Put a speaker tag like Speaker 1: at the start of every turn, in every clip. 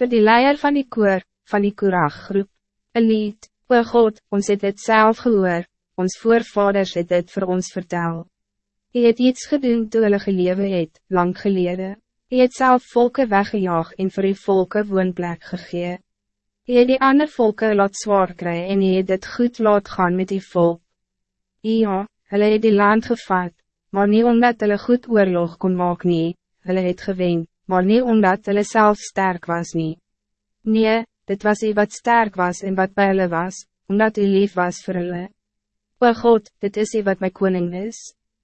Speaker 1: Voor die leier van die koor, van die Korach-groep, een lied, O God, ons het het zelf gehoor, ons voorvaders het het voor ons vertel. Je het iets gedoen toe hulle gelewe het, lang geleden. Je het zelf volken weggejaag en voor die volken woonplek gegee. Je het die ander volken laat zwaar kry en je het het goed laat gaan met die volk. Ja, hulle het die land gevat, maar niet omdat hulle goed oorlog kon maak nie, hulle het gewen, maar niet omdat hulle zelf sterk was nie. Nee, dit was ie wat sterk was en wat bij hulle was, omdat u lief was voor hulle. O God, dit is ie wat my koning is.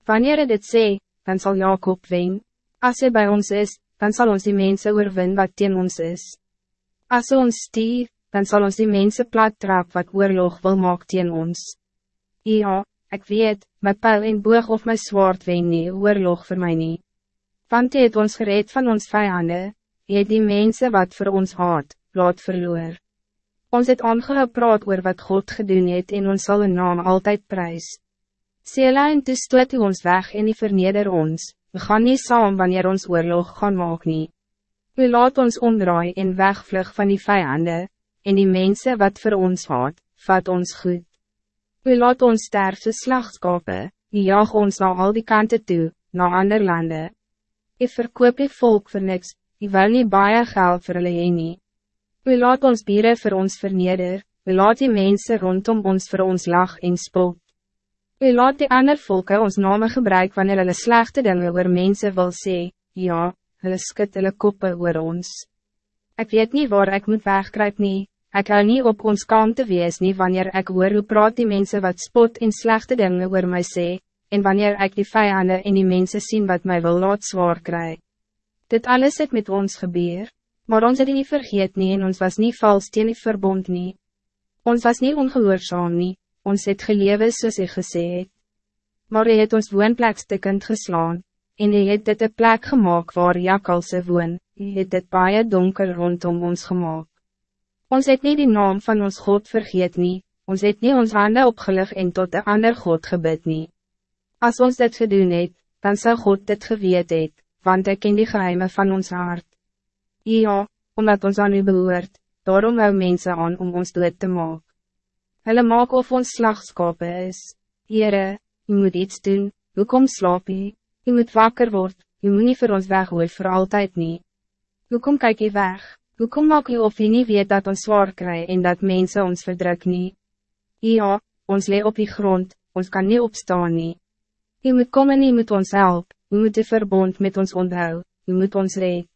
Speaker 1: Wanneer hy dit sê, dan zal Jacob wen. Als hij bij ons is, dan zal ons die mensen oorwin wat teen ons is. Als hy ons stier, dan zal ons die mensen plat trap wat oorlog wil maak teen ons. Ja, ik weet, my pijl en boog of my zwaard wen nie, oorlog voor mij niet. Want hy het ons gereed van ons vijanden, hy het die mensen wat voor ons haat, laat verloor. Ons het aangehou praat oor wat God gedoen het en ons zal een naam altijd prijs. Sela en toe stoot u ons weg en die verneder ons, we gaan niet saam wanneer ons oorlog gaan maak nie. U laat ons omdraai en wegvlug van die vijanden, en die mensen wat voor ons haat, vat ons goed. U laat ons sterfse slagskape, u jaag ons naar al die kanten toe, naar ander landen. U verkoop die volk voor niks, u wil nie baie geld vir hulle heen nie. U laat ons bieren voor ons verneder, u laat die mensen rondom ons voor ons lag en spot. U laat die ander volke ons name gebruik wanneer hulle slechte dingen oor mensen wil sê, ja, hulle skit hulle koppe oor ons. Ik weet niet waar ik moet wegkruip nie, ek hou nie op ons kant te wees nie wanneer ik hoor hoe praat die mensen wat spot en slechte dingen oor my sê, en wanneer ik die vijanden en die mensen zien wat mij wil laat zwaar krijg. Dit alles het met ons gebeur. Maar ons het niet vergeet nie en ons was niet vals teen die verbond nie. Ons was niet ongehoorzaam nie, ons het gelewe soos hy gesê het. Maar hy het ons woonplek stikkend geslaan, en hy het dit een plek gemaakt waar jakalse woon, hy het dit baie donker rondom ons gemaakt. Ons het niet die naam van ons God vergeet nie, ons het niet ons handen opgelig en tot de ander God gebid nie. Als ons dit gedoen het, dan zou God dit geweet het, want ik ken die geheimen van ons hart. Ja, omdat ons aan u behoort, daarom hou mense aan om ons dood te maak. Hulle maak of ons slagskape is. Heere, u moet iets doen, hoekom slaap u? U moet wakker word, u moet nie vir ons weggooi voor altijd nie. Hoekom kyk u weg? Hoekom maak u of u nie weet dat ons zwaar kry en dat mensen ons verdruk nie? Ja, ons lee op die grond, ons kan niet opstaan nie. U moet kom en u moet ons help, u moet de verbond met ons onthou, u moet ons red.